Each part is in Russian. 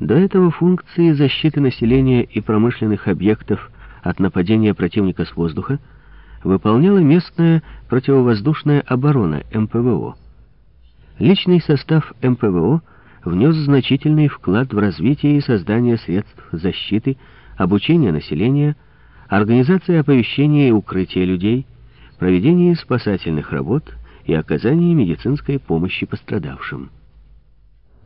До этого функции защиты населения и промышленных объектов от нападения противника с воздуха выполняла местная противовоздушная оборона МПВО. Личный состав МПВО внес значительный вклад в развитие и создание средств защиты, обучение населения, организация оповещения и укрытия людей, проведение спасательных работ и оказание медицинской помощи пострадавшим.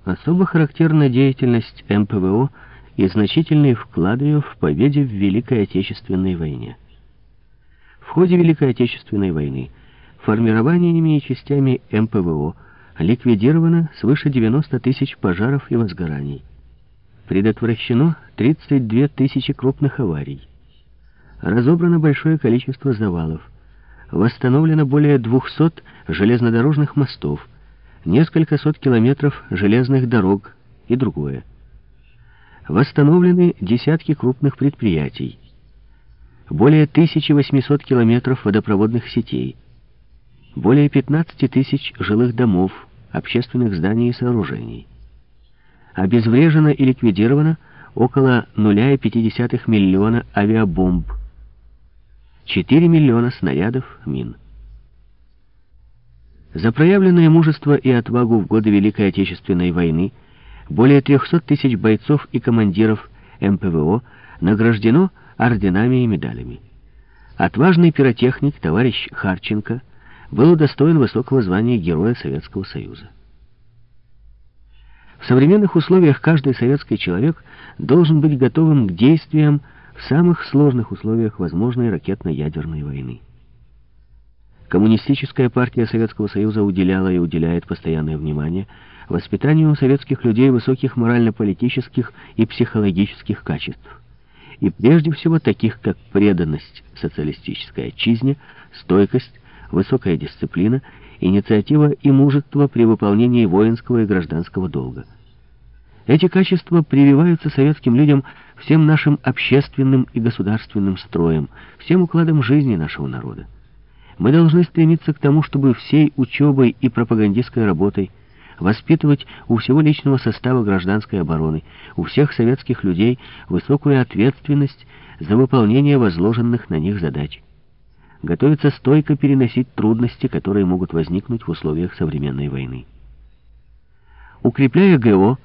Особо характерна деятельность МПВО и значительный вклад ее в победе в Великой Отечественной войне. В ходе Великой Отечественной войны формированиями и частями МПВО ликвидировано свыше 90 тысяч пожаров и возгораний. Предотвращено 32 тысячи крупных аварий. Разобрано большое количество завалов. Восстановлено более 200 железнодорожных мостов, несколько сот километров железных дорог и другое. Восстановлены десятки крупных предприятий, более 1800 километров водопроводных сетей, более 15 тысяч жилых домов, общественных зданий и сооружений. Обезврежено и ликвидировано около 0,5 миллиона авиабомб, 4 миллиона снарядов мин. За проявленное мужество и отвагу в годы Великой Отечественной войны более 300 тысяч бойцов и командиров МПВО награждено орденами и медалями. Отважный пиротехник товарищ Харченко был удостоен высокого звания Героя Советского Союза. В современных условиях каждый советский человек должен быть готовым к действиям в самых сложных условиях возможной ракетно-ядерной войны. Коммунистическая партия Советского Союза уделяла и уделяет постоянное внимание воспитанию советских людей высоких морально-политических и психологических качеств и прежде всего таких, как преданность социалистической отчизне, стойкость, высокая дисциплина, инициатива и мужество при выполнении воинского и гражданского долга. Эти качества прививаются советским людям всем нашим общественным и государственным строем, всем укладом жизни нашего народа. Мы должны стремиться к тому, чтобы всей учебой и пропагандистской работой воспитывать у всего личного состава гражданской обороны, у всех советских людей высокую ответственность за выполнение возложенных на них задач. Готовиться стойко переносить трудности, которые могут возникнуть в условиях современной войны. Укрепляя ГО,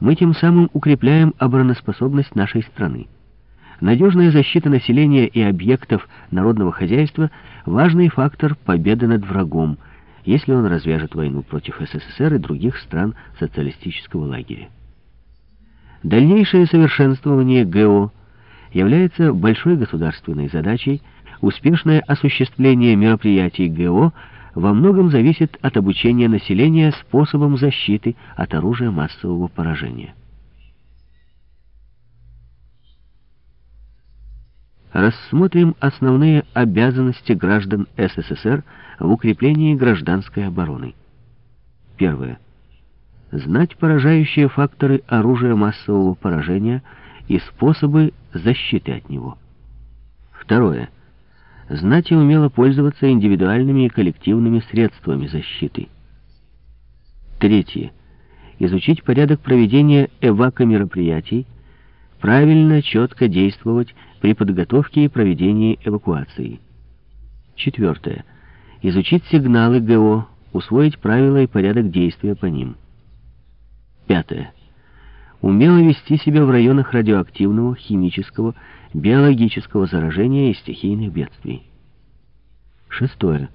мы тем самым укрепляем обороноспособность нашей страны. Надежная защита населения и объектов народного хозяйства – важный фактор победы над врагом – если он развяжет войну против СССР и других стран социалистического лагеря. Дальнейшее совершенствование ГО является большой государственной задачей, успешное осуществление мероприятий ГО во многом зависит от обучения населения способам защиты от оружия массового поражения. Рассмотрим основные обязанности граждан СССР в укреплении гражданской обороны. Первое. Знать поражающие факторы оружия массового поражения и способы защиты от него. Второе. Знать и умело пользоваться индивидуальными и коллективными средствами защиты. Третье. Изучить порядок проведения эвако-мероприятий, правильно, четко действовать при подготовке и проведении эвакуации. Четвертое. Изучить сигналы ГО, усвоить правила и порядок действия по ним. Пятое. Умело вести себя в районах радиоактивного, химического, биологического заражения и стихийных бедствий. Шестое.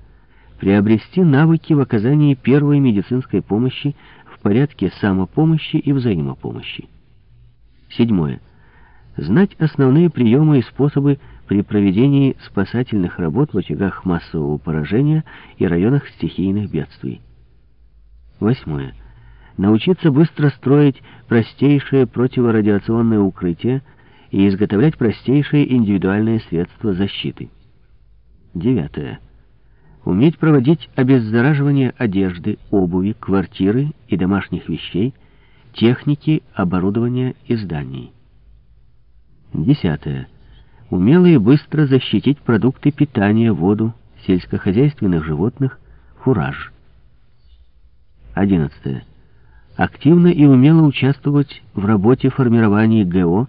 Приобрести навыки в оказании первой медицинской помощи в порядке самопомощи и взаимопомощи. Седьмое знать основные приемы и способы при проведении спасательных работ в очагах массового поражения и районах стихийных бедствий. Восьмое. Научиться быстро строить простейшие противорадиационные укрытия и изготовлять простейшие индивидуальные средства защиты. Девятое. Уметь проводить обеззараживание одежды, обуви, квартиры и домашних вещей, техники, оборудования и зданий. Десятое. Умело и быстро защитить продукты питания, воду, сельскохозяйственных животных, фураж. Одиннадцатое. активно и умело участвовать в работе формирования ГО